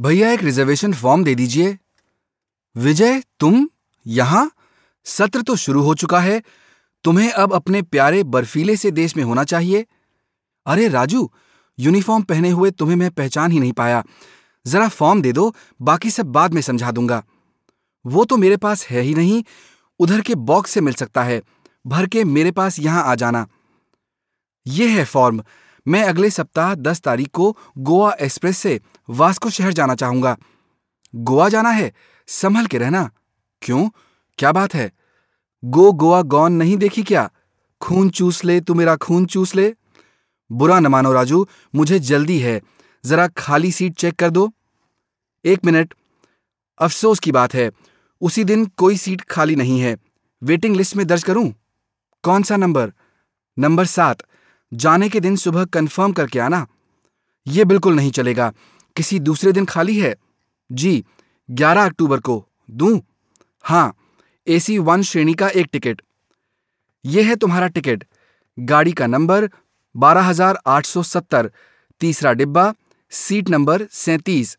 भैया एक reservation form दे दीजिए। विजय, तुम यहाँ? सत्र तो शुरू हो चुका है। तुम्हें अब अपने प्यारे बर्फीले से देश में होना चाहिए। अरे राजू, यूनिफॉर्म पहने हुए तुम्हें मैं पहचान ही नहीं पाया। जरा फॉर्म दे दो, बाकी सब बाद में समझा दूँगा। वो तो मेरे पास है ही नहीं, उधर के बॉक्स से मिल सकता है। भर के मेरे पास यहाँ आ जाना। यह है फॉर्म। मैं अगले सप्ताह दस तारीख को गोवा एक्सप्रेस से वास्को शहर जाना चाहूँगा। गोवा जाना है? संभल के रहना। क्यों? क्या बात है? गो गोवा गॉन नहीं देखी क्या? खून चूस ले, तू मेरा खून चूस ले। बुरा न मानो राजू, मुझे जल्दी है। जरा खाली सीट चेक कर दो। एक मिनट। अफसोस की बात है, उसी दिन कोई सीट खाली नहीं है। वेटिंग लिस्ट में दर्ज करूँ? कौन सा नंबर? नंबर सात। जाने के दिन सुबह कंफर्म करके आना। ये बिल्कुल नहीं चलेगा। किसी दूसरे दिन खाली है। जी, ग्यारह अक्टूबर को। दूँ? हाँ एसी वन श्रेणी का एक टिकट। यह है तुम्हारा टिकट। गाड़ी का नंबर बारह हज़ार आठ सौ सत्तर। तीसरा डिब्बा, सीट नंबर सैतीस।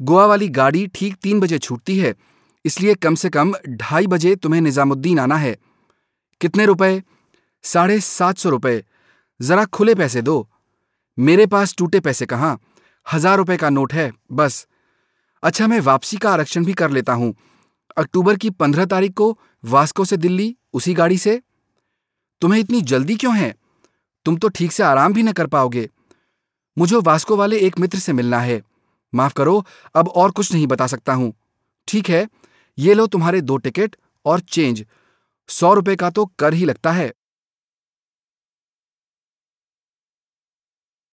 गोवा वाली गाड़ी ठीक तीन बजे छूटती है। इसलिए कम से कम ढाई बजे तुम्हें निजामुद्दीन आना है। कितने रुपए? साढ़े सात सौ रुपये जरा खुले पैसे दो। मेरे पास टूटे पैसे कहाँ? हज़ार रुपए का नोट है, बस। अच्छा मैं वापसी का आरक्षण भी कर लेता हूँ। अक्टूबर की पंद्रह तारीख को वास्को से दिल्ली, उसी गाड़ी से? तुम्हें इतनी जल्दी क्यों है? तुम तो ठीक से आराम भी न कर पाओगे। मुझे वास्को वाले एक मित्र से मिलना है। माफ़ करो, अब और कुछ नहीं बता सकता हूँ। ठीक है, ये लो तुम्हारे दो टिकट और चेंज। सौ रुपए का तो कर ही लगता है।